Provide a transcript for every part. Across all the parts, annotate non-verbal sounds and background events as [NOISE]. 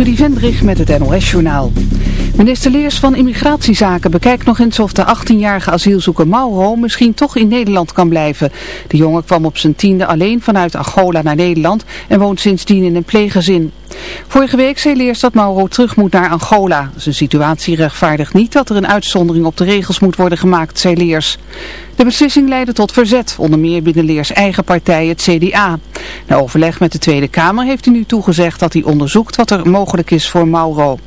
Trudy Vendrich met het NOS-journaal. Minister Leers van Immigratiezaken bekijkt nog eens of de 18-jarige asielzoeker Mauro misschien toch in Nederland kan blijven. De jongen kwam op zijn tiende alleen vanuit Angola naar Nederland en woont sindsdien in een pleeggezin. Vorige week zei Leers dat Mauro terug moet naar Angola. Zijn situatie rechtvaardigt niet dat er een uitzondering op de regels moet worden gemaakt, zei Leers. De beslissing leidde tot verzet, onder meer binnen Leers eigen partij, het CDA. Na overleg met de Tweede Kamer heeft hij nu toegezegd dat hij onderzoekt wat er mogelijk is voor Mauro.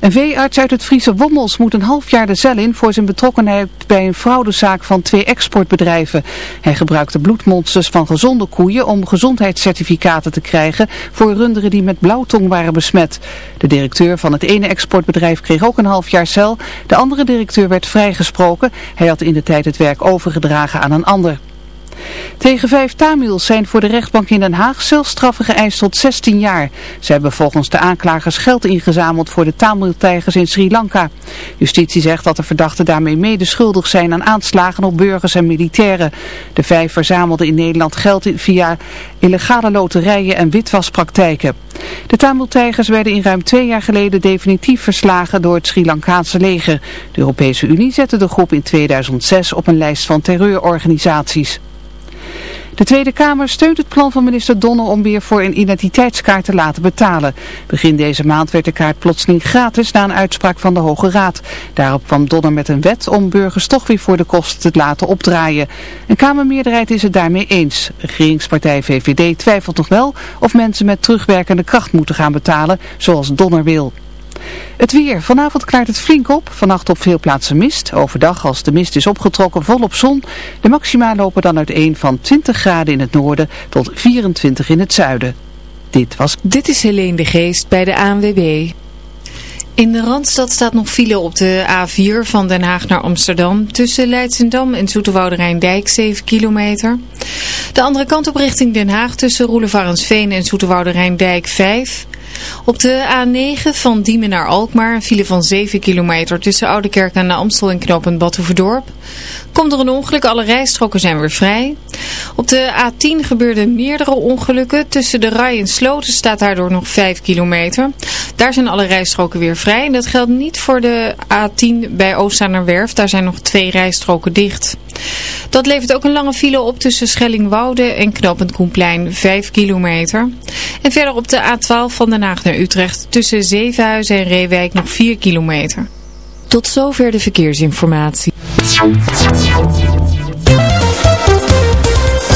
Een veearts uit het Friese Wommels moet een half jaar de cel in voor zijn betrokkenheid bij een fraudezaak van twee exportbedrijven. Hij gebruikte bloedmonsters van gezonde koeien om gezondheidscertificaten te krijgen voor runderen die met blauwtong waren besmet. De directeur van het ene exportbedrijf kreeg ook een half jaar cel. De andere directeur werd vrijgesproken. Hij had in de tijd het werk overgedragen aan een ander. Tegen vijf Tamils zijn voor de rechtbank in Den Haag celstraffen geëist tot 16 jaar. Ze hebben volgens de aanklagers geld ingezameld voor de Tamil-tijgers in Sri Lanka. Justitie zegt dat de verdachten daarmee mede schuldig zijn aan aanslagen op burgers en militairen. De vijf verzamelden in Nederland geld via illegale loterijen en witwaspraktijken. De Tamil-tijgers werden in ruim twee jaar geleden definitief verslagen door het Sri Lankaanse leger. De Europese Unie zette de groep in 2006 op een lijst van terreurorganisaties. De Tweede Kamer steunt het plan van minister Donner om weer voor een identiteitskaart te laten betalen. Begin deze maand werd de kaart plotseling gratis na een uitspraak van de Hoge Raad. Daarop kwam Donner met een wet om burgers toch weer voor de kosten te laten opdraaien. Een Kamermeerderheid is het daarmee eens. Regeringspartij VVD twijfelt nog wel of mensen met terugwerkende kracht moeten gaan betalen, zoals Donner wil. Het weer. Vanavond klaart het flink op. Vannacht op veel plaatsen mist. Overdag als de mist is opgetrokken volop zon. De maxima lopen dan uiteen van 20 graden in het noorden tot 24 in het zuiden. Dit was... Dit is Helene de Geest bij de ANWB. In de Randstad staat nog file op de A4 van Den Haag naar Amsterdam. Tussen Leidsendam en Zoeterwoude Rijndijk 7 kilometer. De andere kant op richting Den Haag tussen Roelevarensveen en Zoeterwoude Rijndijk 5 op de A9 van Diemen naar Alkmaar een file van 7 kilometer tussen Oudekerk en Amstel en knooppunt Badhoevedorp. Komt er een ongeluk, alle rijstroken zijn weer vrij. Op de A10 gebeurden meerdere ongelukken. Tussen de Rij en Sloten staat daardoor nog 5 kilometer. Daar zijn alle rijstroken weer vrij. En dat geldt niet voor de A10 bij Oost-Werf. Daar zijn nog twee rijstroken dicht. Dat levert ook een lange file op tussen Schellingwoude en Knopend Koenplein, 5 kilometer. En verder op de A12 van Den Naar Utrecht tussen Zevenhuizen en Reewijk nog 4 kilometer. Tot zover de verkeersinformatie.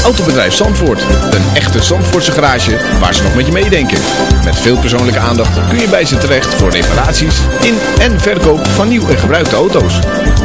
Autobedrijf Zandvoort. Een echte Zandvoortse garage waar ze nog met je meedenken. Met veel persoonlijke aandacht kun je bij ze terecht voor reparaties in en verkoop van nieuw en gebruikte auto's.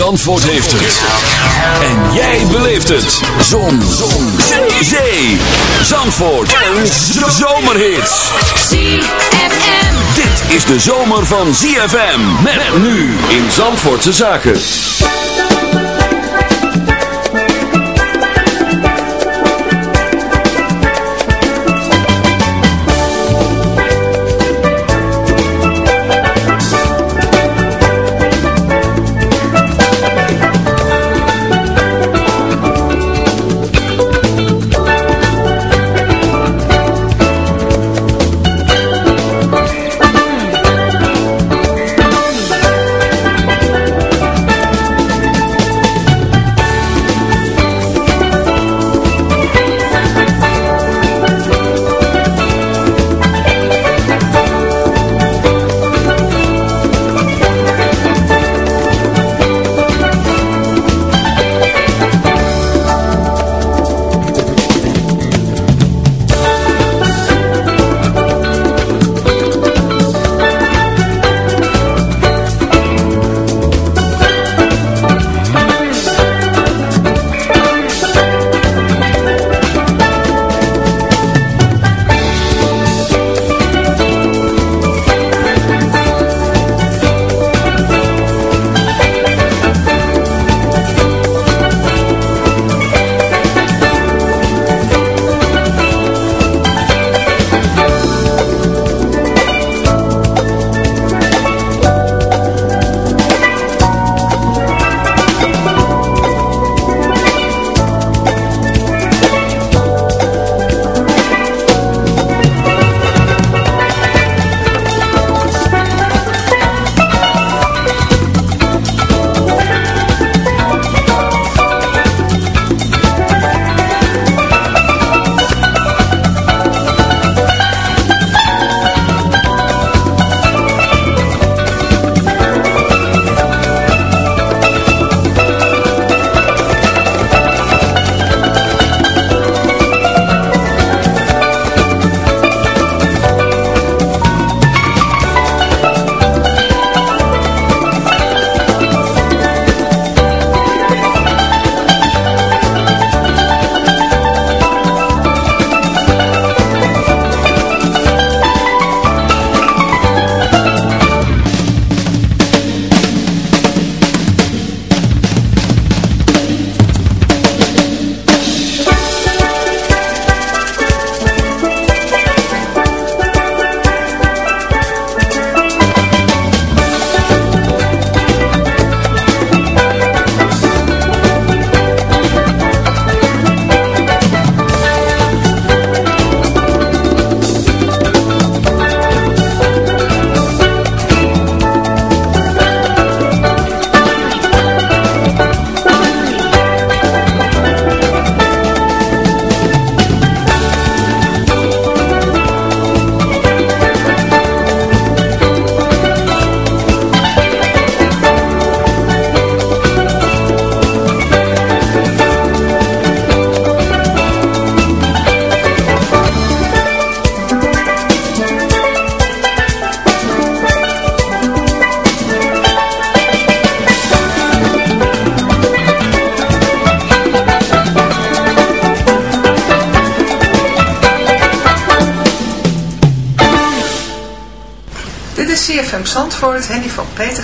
Zandvoort heeft het. En jij beleeft het. Zon. Zon. Zee. Zee. Zandvoort. Een zomerhit. ZFM. Dit is de zomer van ZFM. Met nu in Zandvoortse Zaken.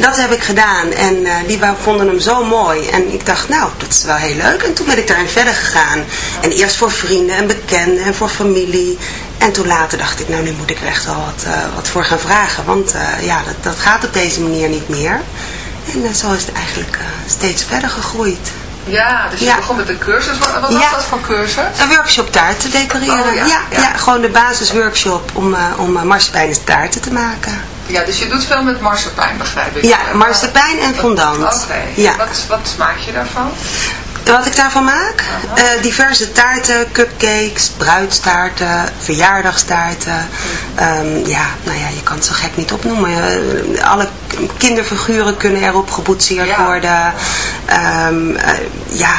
Dat heb ik gedaan en eh, die vonden hem zo mooi. En ik dacht, nou, dat is wel heel leuk. En toen ben ik daarin verder gegaan. En eerst voor vrienden en bekenden en voor familie. En toen later dacht ik, nou, nu moet ik er echt wel wat, eh, wat voor gaan vragen. Want eh, ja, dat, dat gaat op deze manier niet meer. En zo is het eigenlijk steeds verder gegroeid. Ja, dus je Ja. begon met een cursus. Wat, wat was Ja. dat voor cursus? Een workshop taart te decoreren. Oh, ja, ja, gewoon de basisworkshop om, om uh, marsepeinen taarten te maken. Ja, dus je doet veel met marsepein, begrijp ik. Ja, marsepein en fondant. Oké. Ja. Wat, wat maak je daarvan? Wat ik daarvan maak? Eh, diverse taarten, cupcakes, bruidstaarten, verjaardagstaarten. Ehm, ja, nou ja, je kan het zo gek niet opnoemen. Eh, alle kinderfiguren kunnen erop geboetseerd Ja. worden. Eh, ja,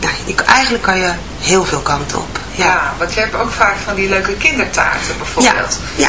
nou, je- eigenlijk kan je heel veel kanten op. Ja. Ja, want je hebt ook vaak van die leuke kindertaarten ja, bijvoorbeeld. ja.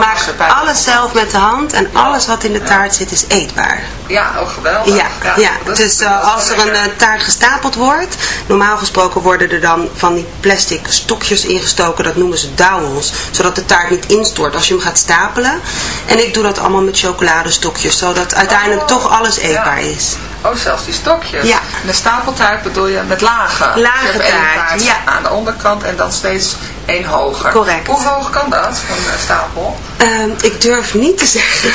van maak marsepein. alles zelf met de hand en alles wat in de taart zit is eetbaar. Ja, ook geweldig. Ja, ja. dus eh, als er een eh, taart gestapeld wordt, normaal gesproken worden er dan van die plastic stokjes ingestoken, dat noemen ze dowels, zodat de taart niet instort als je hem gaat stapelen. En ik doe dat allemaal met chocoladestokjes, zodat uiteindelijk Oh, toch alles ja. eetbaar is. Oh, zelfs die stokjes. Ja. En de stapeltaart bedoel je met lagen. Lage Dus taart, ja. aan de onderkant en dan steeds één hoger. Correct. Hoe hoog kan dat, een eh, stapel? Ehm, ik durf niet te [LAUGHS] zeggen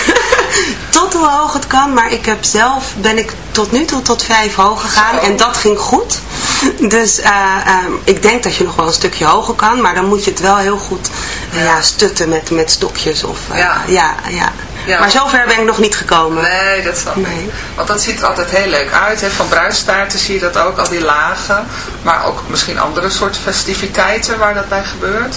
tot hoe hoog het kan, maar ik heb zelf, ben ik tot nu toe tot vijf hoog gegaan Zo. en dat ging goed. Dus eh, ehm, ik denk dat je nog wel een stukje hoger kan, maar dan moet je het wel heel goed eh, ja. stutten met, met stokjes. Of, Ja. ja. Ja, Ja. Maar zover ben ik nog niet gekomen. Nee, dat snap ik. Nee. Want dat ziet er altijd heel leuk uit. Hè? Van bruidstaarten zie je dat ook, al die lagen. Maar ook misschien andere soort festiviteiten waar dat bij gebeurt.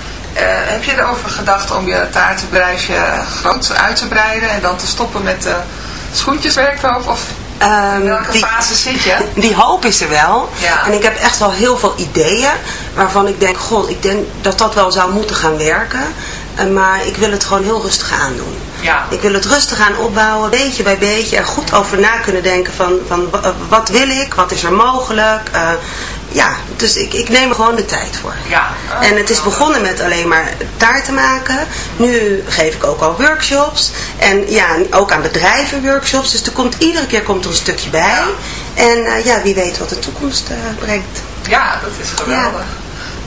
Eh, heb je erover gedacht om je taartenbedrijfje groot uit te breiden en dan te stoppen met de schoentjeswerk of, Ehm, In welke die, fase zit je? [LAUGHS] die hoop is er wel. Ja. En ik heb echt wel heel veel ideeën waarvan ik denk, god, ik denk dat dat wel zou moeten gaan werken. Eh, maar ik wil het gewoon heel rustig aandoen. Ja. Ik wil het rustig aan opbouwen, beetje bij beetje. Er goed over na kunnen denken van, van wa- wat wil ik, wat is er mogelijk. Eh, ja, dus ik, ik neem er gewoon de tijd voor. Ja. En het is begonnen met alleen maar taarten maken. Nu geef ik ook al workshops. En ja, ook aan bedrijven workshops. Dus er komt, iedere keer komt er een stukje bij. En eh, ja, wie weet wat de toekomst eh, brengt. Ja, dat is geweldig.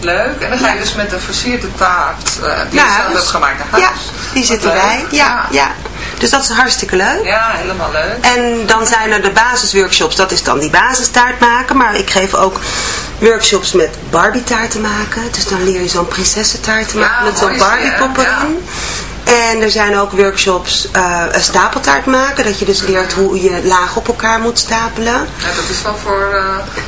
Leuk. En dan ga je dus met een versierde taart eh, die je zelf hebt gemaakt naar Ja, huis. die Wat zit leuk. erbij. Ja, ja. Dus dat is hartstikke leuk. Ja, helemaal leuk. En dan zijn er de basisworkshops, dat is dan die basistaart maken. Maar ik geef ook workshops met Barbie taarten maken. Dus dan leer je zo'n prinsessentaart te Ja, maken met zo'n die, Barbie hè? pop Ja. erin. En er zijn ook workshops eh, een stapeltaart maken. Dat je dus leert hoe je laag op elkaar moet stapelen. Ja, dat is wel voor eh,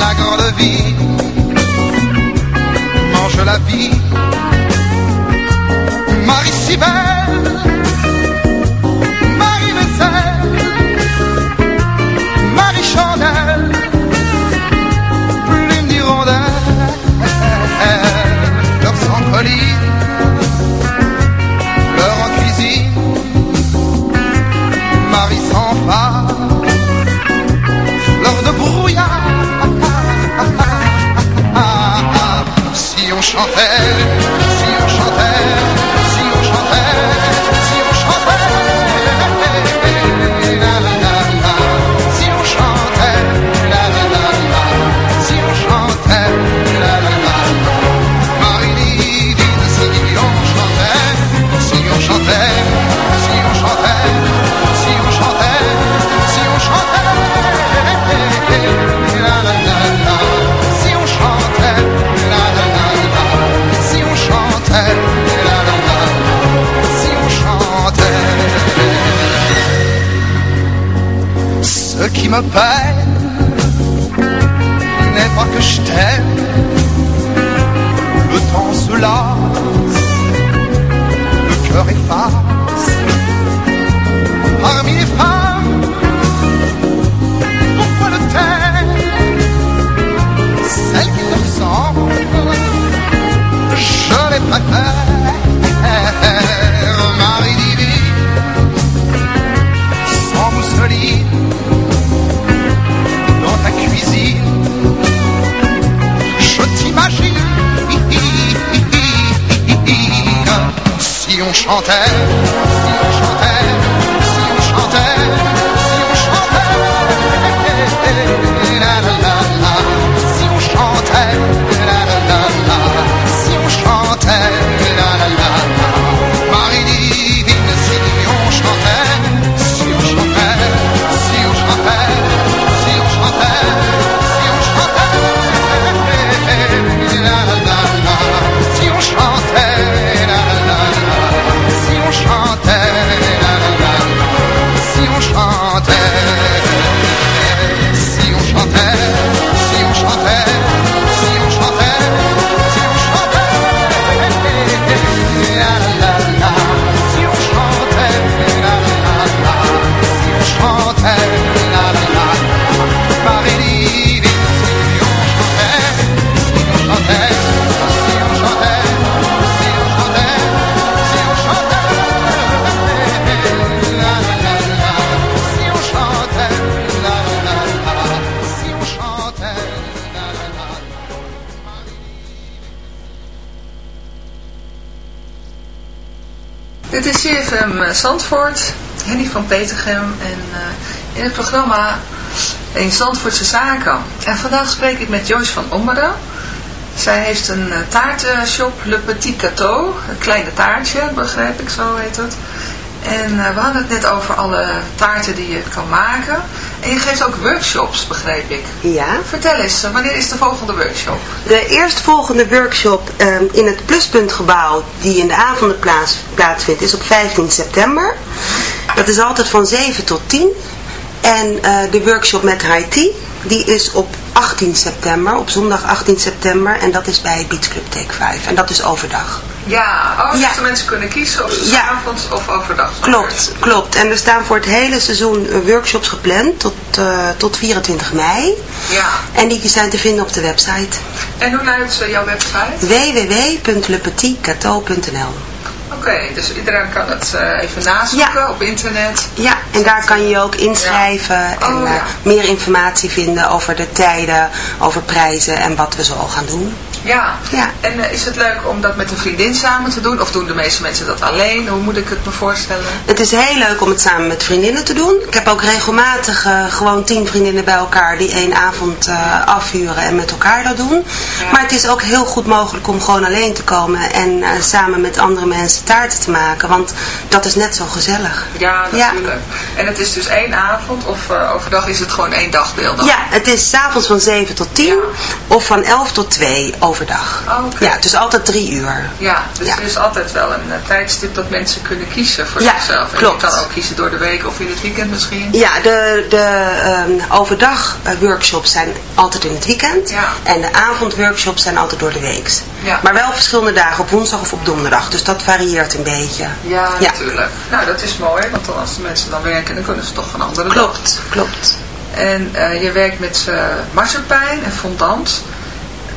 La grande ville mange la vie. Marie si belle, enfer Zandvoort, Henny van Petergem en eh, in het programma in Zandvoortse Zaken. En vandaag spreek ik met Joyce van Ommeren. Zij heeft een eh, taartenshop, Le Petit Gâteau, een kleine taartje, begrijp ik, zo heet het. En eh, we hadden het net over alle taarten die je kan maken. En je geeft ook workshops, begreep ik. Ja. Vertel eens, eh, wanneer is de volgende workshop? De eerstvolgende workshop ehm, in het Pluspuntgebouw, die in de avonden plaats, plaatsvindt, is op 15 september. Dat is altijd van 7 tot 10. En eh, de workshop met Haiti, die is op 18 september, op zondag 18 september. En dat is bij Beach Club Take 5. En dat is overdag. Ja, oh, dus Ja. de mensen kunnen kiezen of ze Ja. avonds of overdag. Klopt, klopt. En er staan voor het hele seizoen eh, workshops gepland tot, eh, tot 24 mei. Ja. En die zijn te vinden op de website En hoe luidt eh, jouw website? www.lepetitcateau.nl Oké, dus iedereen kan het eh, even nazoeken op internet. Ja, en daar kan je ook inschrijven en Oh, eh, ja. meer informatie vinden over de tijden, over prijzen en wat we zo gaan doen. Ja. Ja. En eh, is het leuk om dat met een vriendin samen te doen? Of doen de meeste mensen dat alleen? Hoe moet ik het me voorstellen? Het is heel leuk om het samen met vriendinnen te doen. Ik heb ook regelmatig eh, gewoon tien vriendinnen bij elkaar die één avond eh, afhuren en met elkaar dat doen. Maar het is ook heel goed mogelijk om gewoon alleen te komen en eh, samen met andere mensen te maken. Want dat is net zo gezellig. Ja, natuurlijk. En het is dus één avond of eh, overdag is het gewoon één dagdeel dan? Ja, het is 's avonds van 7 tot 10 of van 11 tot 2 overdag. Oh, oké. Ja, dus altijd drie uur. Ja, dus Ja. er is altijd wel een eh, tijdstip dat mensen kunnen kiezen voor zichzelf. En klopt. je kan ook kiezen door de week of in het weekend misschien. Ja, de, de ehm, overdag eh, workshops zijn altijd in het weekend. En de avondworkshops zijn altijd door de week. Ja. Maar wel verschillende dagen, op woensdag of op donderdag. Dus dat varieert een beetje. Ja, Ja. natuurlijk. Nou, dat is mooi, want dan als de mensen dan werken, dan kunnen ze toch een andere dag. Klopt, klopt. En eh, je werkt met marsepein en fondant.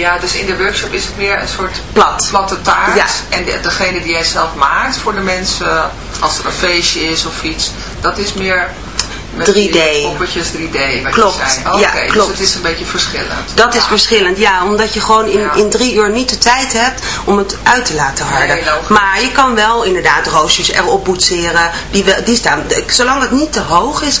Ja, dus in de workshop is het meer een soort Plat. platte taart. Ja. En de- degene die jij zelf maakt voor de mensen, als er een feestje is of iets, dat is meer met 3D. die poppetjes 3D, wat Klopt. zei. Oké, Ja, dus klopt. het is een beetje verschillend. Dat is verschillend, ja, omdat je gewoon in, Ja. in drie uur niet de tijd hebt om het uit te laten harden. Nee, maar je kan wel inderdaad roosjes erop boetseren. Die, wel- die staan, zolang het niet te hoog is,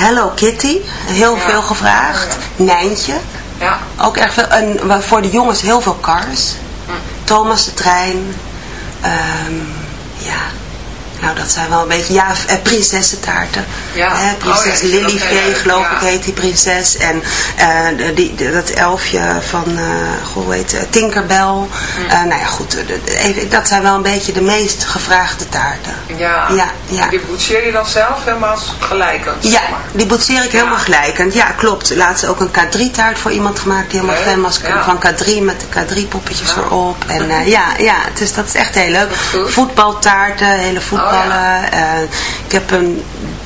Hello Kitty, heel Ja. veel gevraagd. Nijntje, Ja. ook erg veel. En voor de jongens heel veel Cars. Thomas de Trein. Ehm, ja, nou dat zijn wel een beetje, ja, eh, prinsessentaarten. Ja. Hè, Oh prinses ja, Vee, heel- geloof ja. ik, heet die prinses. En eh, die, dat elfje van, eh goh, hoe heet het, Tinkerbell. Mm. Eh, nou ja, goed, even, dat zijn wel een beetje de meest gevraagde taarten. Ja. Ja, ja. En die boetseer je dan zelf helemaal gelijkend? Ja, zeg maar. die boetseer ik helemaal gelijkend. Ja, klopt. Laatst ook een K3-taart voor iemand gemaakt die helemaal fan was van K3 met de K3-poppetjes Ja. erop. En ja, ja, dus dat is echt heel leuk. Oh, Voetbaltaarten, hele voetballen. Eh, ik heb een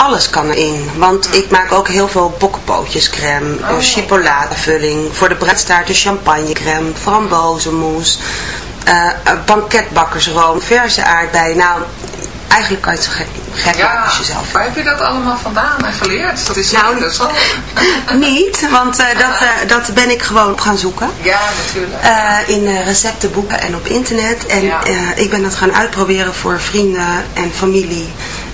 alles kan erin. Want ik maak ook heel veel bokkenpootjescrème, Oh. chocoladevulling. Voor de bruidstaarten champagnecrème, frambozenmousse, eh, eh, banketbakkersroom, verse aardbeien. Nou, eigenlijk kan je het zo gek, gek maken als je zelf waar heb je dat allemaal vandaan en geleerd? Dat is Nou, interessant. [LAUGHS] Niet, want eh, dat, eh, dat ben ik gewoon op gaan zoeken. Ja, natuurlijk. Eh, in receptenboeken en op internet. En Ja. ik ben dat gaan uitproberen voor vrienden en familie.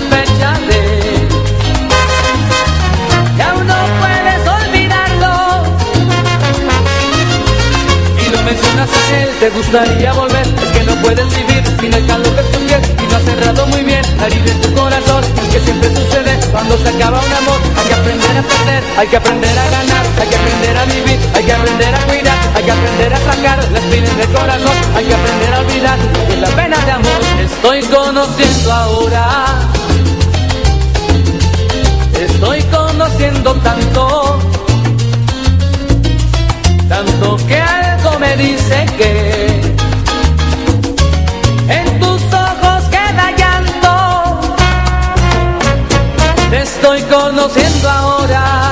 De aún no puedes olvidarlo. Y lo mencionas a él, te gustaría volver. Es que no puedes vivir sin el calor de su piel. Y no has cerrado muy bien la en tu corazón. Es que siempre sucede cuando se acaba un amor. Hay que aprender a perder, hay que aprender a ganar, hay que aprender a vivir, hay que aprender a cuidar, hay que aprender a sacar las espinas del corazón. Hay que aprender a olvidar que la pena de amor estoy conociendo ahora. Estoy conociendo tanto, tanto que algo me dice que en tus ojos queda llanto. Te estoy conociendo ahora.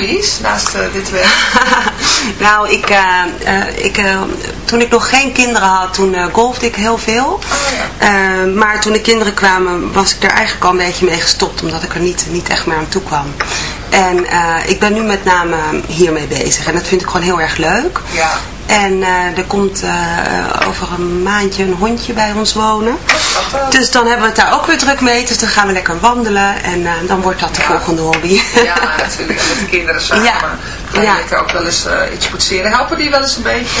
hobby's naast eh, dit werk? [LAUGHS] Nou, ik, eh, eh, ik, toen ik nog geen kinderen had, toen golfde ik heel veel. Eh, maar toen de kinderen kwamen, was ik er eigenlijk al een beetje mee gestopt, omdat ik er niet, niet echt meer aan toe kwam. En ik ben nu met name hiermee bezig en dat vind ik gewoon heel erg leuk. Ja. En er komt over een maandje een hondje bij ons wonen. Dus dan hebben we het daar ook weer druk mee. Dus dan gaan we lekker wandelen en eh, dan wordt dat de volgende hobby. Ja, natuurlijk. Met de kinderen samen. [LAUGHS] Ja. Ga je Ja. ook wel eens eh, iets poetseren. Helpen die wel eens een beetje?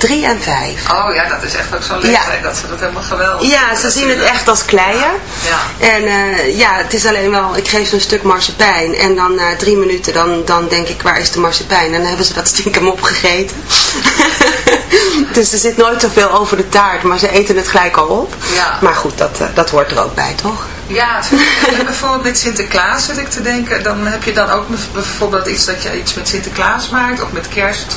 Drie en vijf. Oh ja, dat is echt ook zo'n leeftijd dat ze dat helemaal geweldig Ja, ze zien het echt als kleien. Ja. En eh, ja, het is alleen wel, ik geef ze een stuk marsepein en dan na drie minuten dan, dan denk ik, waar is de marsepein? En dan hebben ze dat stiekem opgegeten. [LAUGHS] dus er zit nooit zoveel over de taart, maar ze eten het gelijk al op. Ja. Maar goed, dat, eh, dat hoort er ook bij, toch? Ja, bijvoorbeeld met Sinterklaas zit ik te denken. Dan heb je dan ook bijvoorbeeld iets dat je iets met Sinterklaas maakt. Of met kerst.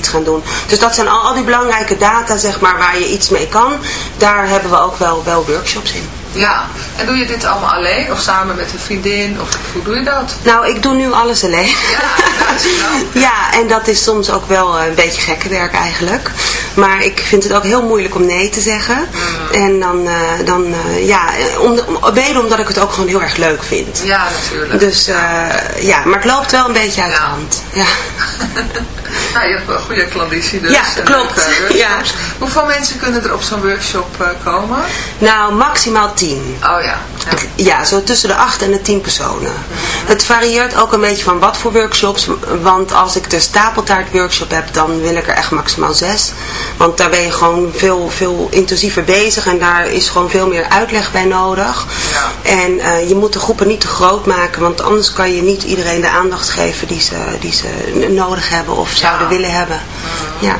gaan doen. Dus dat zijn al, al die belangrijke data, zeg maar, waar je iets mee kan. Daar hebben we ook wel, wel workshops in. Ja, en doe je dit allemaal alleen of samen met een vriendin? Of hoe doe je dat? Nou, ik doe nu alles alleen. [LAUGHS] Ja, en dat is soms ook wel eh, een beetje gekke werk eigenlijk. Maar ik vind het ook heel moeilijk om nee te zeggen. Mm. En dan, eh, dan eh, ja, om de, om, mede omdat ik het ook gewoon heel erg leuk vind. Ja, natuurlijk. Dus ja, maar het loopt wel een beetje uit de hand. [LAUGHS] Ja. Nou, je hebt wel een goede klanditie dus. Ja, klopt. Ja. Hoeveel mensen kunnen er op zo'n workshop komen? Nou, maximaal 10. Oh ja. Ja, zo tussen de 8 en de 10 personen. Het varieert ook een beetje van wat voor workshops. Want als ik de stapeltaart workshop heb, dan wil ik er echt maximaal 6. Want daar ben je gewoon veel, veel intensiever bezig. En daar is gewoon veel meer uitleg bij nodig. En eh, je moet de groepen niet te groot maken. Want anders kan je niet iedereen de aandacht geven die ze, die ze nodig hebben of zouden willen hebben. Ja.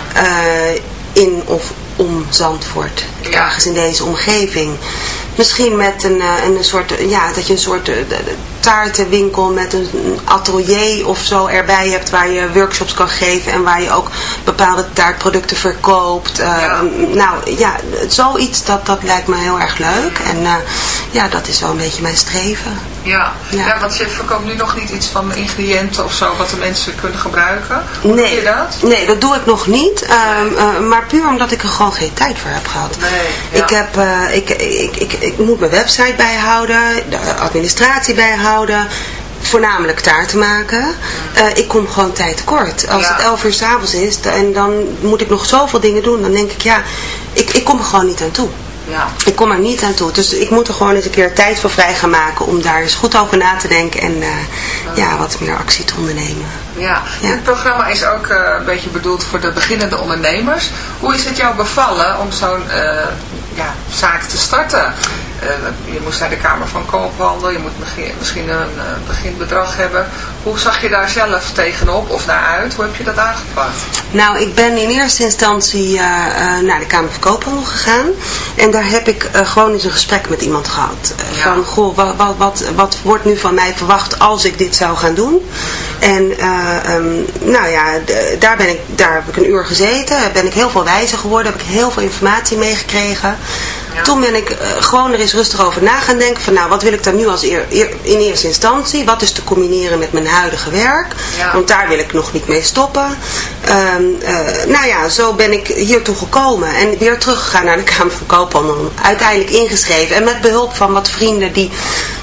Eh, in of om Zandvoort. Ergens in deze omgeving. Misschien met een, eh, een soort, ja, dat je een soort eh, taartenwinkel met een atelier of zo erbij hebt waar je workshops kan geven en waar je ook bepaalde taartproducten verkoopt. Eh, Nou ja, zoiets dat, dat lijkt me heel erg leuk en eh, ja, dat is wel een beetje mijn streven. Ja. Ja. Ja. want je verkoopt nu nog niet iets van ingrediënten of zo wat de mensen kunnen gebruiken. Hoe doe je dat? Nee, dat doe ik nog niet. ehm, eh, maar puur omdat ik er gewoon geen tijd voor heb gehad. Nee, ik, heb, ik, ik, ik, ik moet mijn website bijhouden, de administratie bijhouden. Voornamelijk taarten maken. Eh, ik kom gewoon tijd tekort. Als Ja. het 11 uur s'avonds is en dan moet ik nog zoveel dingen doen. Dan denk ik, ja, ik, ik kom er gewoon niet aan toe. Ja. Ik kom er niet aan toe. Dus ik moet er gewoon eens een keer tijd voor vrij gaan maken om daar eens goed over na te denken en eh, ja, wat meer actie te ondernemen. Ja, dit programma is ook eh, een beetje bedoeld voor de beginnende ondernemers. Hoe is het jou bevallen om zo'n ja, zaak te starten? Eh, je moest naar de Kamer van Koophandel, je moet misschien een eh, beginbedrag hebben. Hoe zag je daar zelf tegenop of naar uit? Hoe heb je dat aangepakt? Nou, ik ben in eerste instantie eh, naar de Kamer van Koophandel gegaan. En daar heb ik gewoon eens een gesprek met iemand gehad. Eh, Van, goh, wat, wat, wat, wat wordt nu van mij verwacht als ik dit zou gaan doen? En eh, ehm, nou ja, daar, ben ik, daar heb ik een uur gezeten. Ben ik heel veel wijzer geworden. Heb ik heel veel informatie meegekregen. Toen ben ik eh, gewoon er eens rustig over na gaan denken. Van nou, wat wil ik dan nu als eer, eer- in eerste instantie? Wat is te combineren met mijn huidige werk? Ja. Want daar wil ik nog niet mee stoppen. Ehm, eh, nou ja, zo ben ik hiertoe gekomen. En weer teruggegaan naar de [LAUGHS] Kamer van Koophandel. Uiteindelijk ingeschreven. En met behulp van wat vrienden die...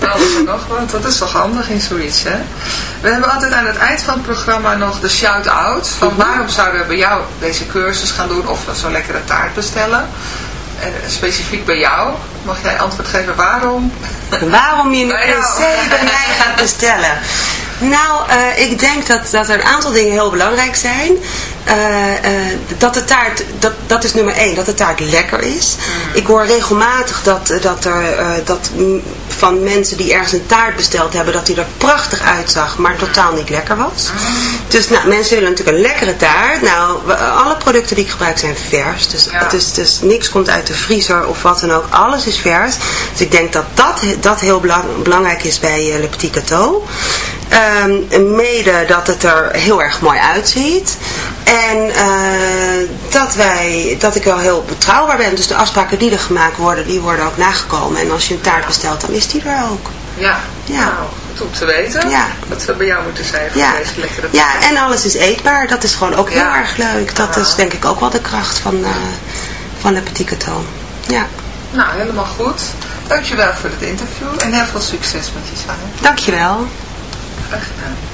Alles en nog wat. Dat is toch handig in zoiets, hè? We hebben altijd aan het eind van het programma nog de shout-out. Van Mhm. waarom zouden we bij jou deze cursus gaan doen of zo'n lekkere taart bestellen? En specifiek bij jou. Mag jij antwoord geven waarom? Waarom je een. PC bij mij gaat bestellen? Nou, eh, ik denk dat, dat er een aantal dingen heel belangrijk zijn. Eh, eh, dat de taart, dat, dat is nummer één, dat de taart lekker is. Ik hoor regelmatig dat, dat er dat mm, van mensen die ergens een taart besteld hebben, dat die er prachtig uitzag, maar totaal niet lekker was. Dus nou, mensen willen natuurlijk een lekkere taart. Nou, alle producten die ik gebruik zijn vers. Dus, dus niks komt uit de vriezer of wat dan ook. Alles is vers. Dus ik denk dat dat, dat heel belang- belangrijk is bij eh, Le Petit Cateau. Ehm, mede dat het er heel erg mooi uitziet. En eh, dat, wij, dat ik wel heel betrouwbaar ben. Dus de afspraken die er gemaakt worden, die worden ook nagekomen. En als je een taart bestelt, dan is die er ook. Ja. Ja. Nou, goed om te weten. Ja. Dat zou bij jou moeten zijn voor Ja. deze lekkere ja, en alles is eetbaar. Dat is gewoon ook Ja. heel erg leuk. Dat is denk ik ook wel de kracht van, eh van Le Petit. Ja, Nou, helemaal goed. Dankjewel voor het interview en heel veel succes met je zaak. dankjewel. Graag gedaan.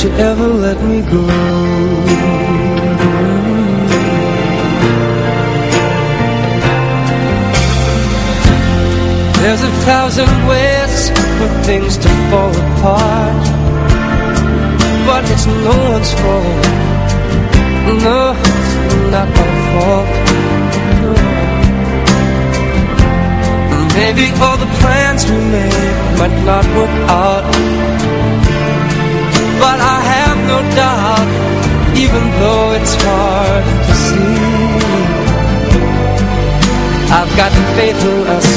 Don't you ever let me go? There's a thousand ways for things to fall apart But it's no one's fault. No, not my fault. No. Maybe all the plans we made might not work out no doubt Even though it's hard to see. I've got faith in us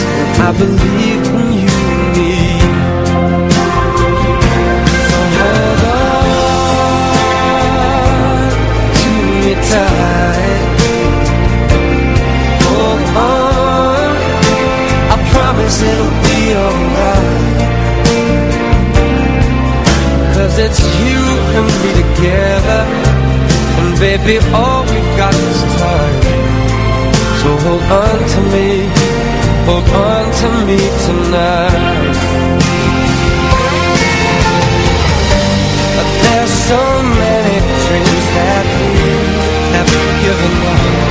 I believe in you and me. Hold on to me tight Hold on. I promise it'll be alright. Cause it's you and me together. And baby all we've got is time. So hold on to me, hold on to me tonight. But There's so many dreams that we have given up